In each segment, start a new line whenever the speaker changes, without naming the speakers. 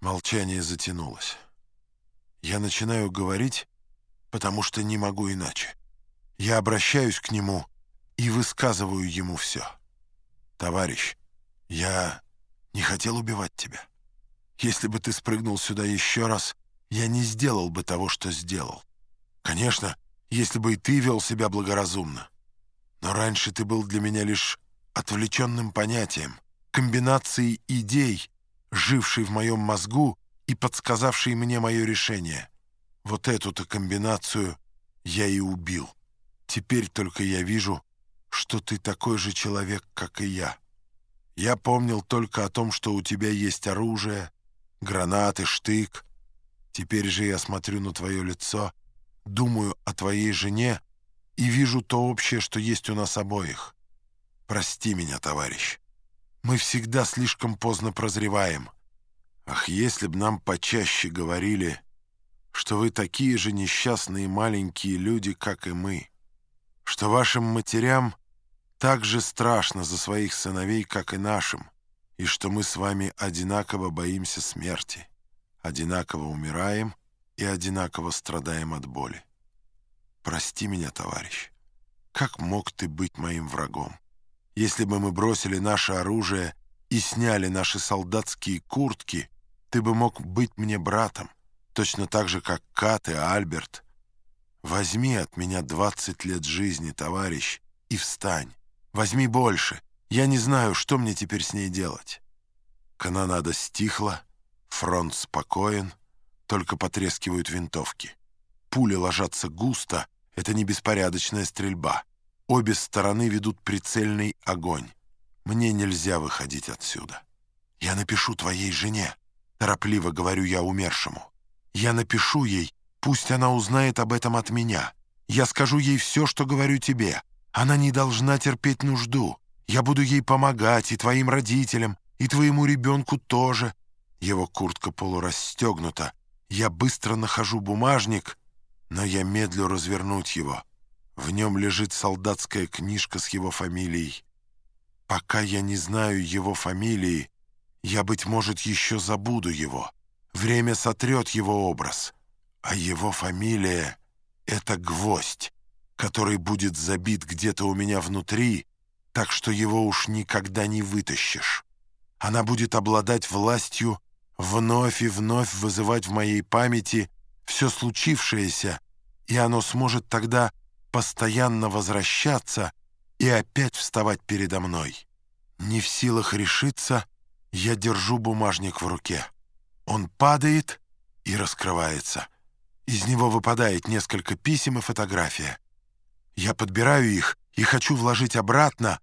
Молчание затянулось. Я начинаю говорить, потому что не могу иначе. Я обращаюсь к нему и высказываю ему все. «Товарищ, я не хотел убивать тебя. Если бы ты спрыгнул сюда еще раз, я не сделал бы того, что сделал. Конечно, если бы и ты вел себя благоразумно. Но раньше ты был для меня лишь отвлеченным понятием, комбинацией идей, жившей в моем мозгу и подсказавшей мне мое решение. Вот эту-то комбинацию я и убил. Теперь только я вижу, что ты такой же человек, как и я. Я помнил только о том, что у тебя есть оружие, гранаты, штык. Теперь же я смотрю на твое лицо, думаю о твоей жене и вижу то общее, что есть у нас обоих. Прости меня, товарищ. Мы всегда слишком поздно прозреваем. Ах, если б нам почаще говорили, что вы такие же несчастные маленькие люди, как и мы, что вашим матерям так же страшно за своих сыновей, как и нашим, и что мы с вами одинаково боимся смерти, одинаково умираем и одинаково страдаем от боли. Прости меня, товарищ, как мог ты быть моим врагом? Если бы мы бросили наше оружие и сняли наши солдатские куртки, ты бы мог быть мне братом, точно так же, как Кат и Альберт. Возьми от меня двадцать лет жизни, товарищ, и встань. Возьми больше. Я не знаю, что мне теперь с ней делать. Канонада стихла, фронт спокоен, только потрескивают винтовки. Пули ложатся густо, это не беспорядочная стрельба. Обе стороны ведут прицельный огонь. Мне нельзя выходить отсюда. Я напишу твоей жене, торопливо говорю я умершему. Я напишу ей, пусть она узнает об этом от меня. Я скажу ей все, что говорю тебе. Она не должна терпеть нужду. Я буду ей помогать, и твоим родителям, и твоему ребенку тоже. Его куртка полурастегнута. Я быстро нахожу бумажник, но я медлю развернуть его. В нем лежит солдатская книжка с его фамилией. Пока я не знаю его фамилии, я, быть может, еще забуду его. Время сотрет его образ. А его фамилия — это Гвоздь, который будет забит где-то у меня внутри, так что его уж никогда не вытащишь. Она будет обладать властью вновь и вновь вызывать в моей памяти все случившееся, и оно сможет тогда постоянно возвращаться и опять вставать передо мной. Не в силах решиться, я держу бумажник в руке. Он падает и раскрывается. Из него выпадает несколько писем и фотография. Я подбираю их и хочу вложить обратно,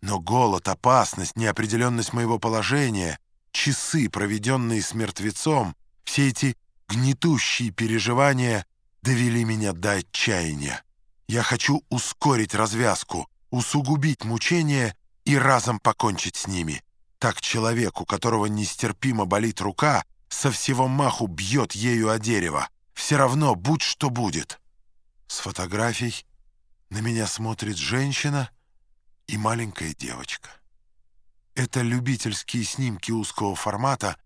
но голод, опасность, неопределенность моего положения, часы, проведенные с мертвецом, все эти гнетущие переживания довели меня до отчаяния. Я хочу ускорить развязку, усугубить мучения и разом покончить с ними. Так человек, у которого нестерпимо болит рука, со всего маху бьет ею о дерево. Все равно, будь что будет. С фотографий на меня смотрит женщина и маленькая девочка. Это любительские снимки узкого формата,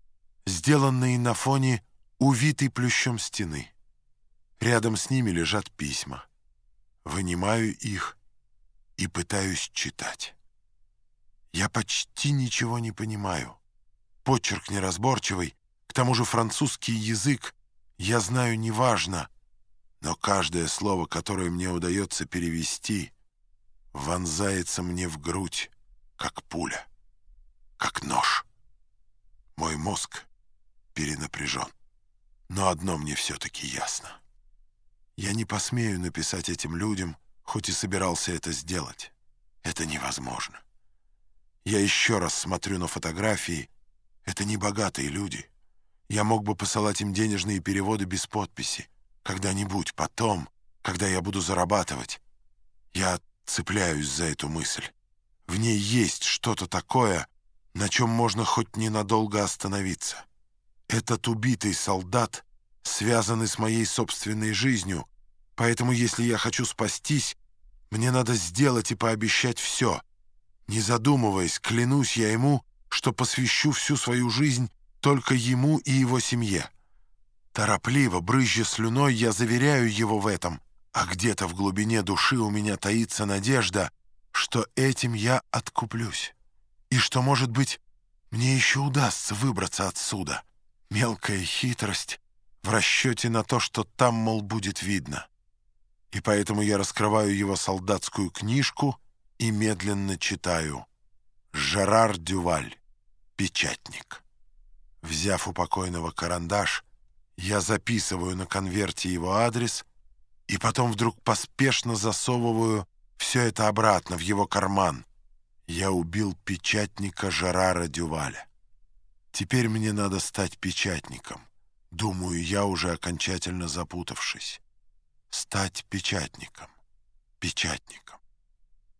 сделанные на фоне увитой плющом стены. Рядом с ними лежат письма вынимаю их и пытаюсь читать. Я почти ничего не понимаю. Почерк неразборчивый, к тому же французский язык я знаю неважно, но каждое слово, которое мне удается перевести, вонзается мне в грудь, как пуля, как нож. Мой мозг перенапряжен. Но одно мне все-таки ясно. Я не посмею написать этим людям, хоть и собирался это сделать. Это невозможно. Я еще раз смотрю на фотографии. Это не богатые люди. Я мог бы посылать им денежные переводы без подписи. Когда-нибудь, потом, когда я буду зарабатывать. Я цепляюсь за эту мысль. В ней есть что-то такое, на чем можно хоть ненадолго остановиться. Этот убитый солдат связаны с моей собственной жизнью, поэтому если я хочу спастись, мне надо сделать и пообещать все. Не задумываясь, клянусь я ему, что посвящу всю свою жизнь только ему и его семье. Торопливо, брызжа слюной, я заверяю его в этом, а где-то в глубине души у меня таится надежда, что этим я откуплюсь, и что, может быть, мне еще удастся выбраться отсюда. Мелкая хитрость в расчете на то, что там, мол, будет видно. И поэтому я раскрываю его солдатскую книжку и медленно читаю «Жерар Дюваль, печатник». Взяв у покойного карандаш, я записываю на конверте его адрес и потом вдруг поспешно засовываю все это обратно в его карман. Я убил печатника Жерара Дюваля. Теперь мне надо стать печатником. Думаю, я уже окончательно запутавшись. Стать печатником. Печатником.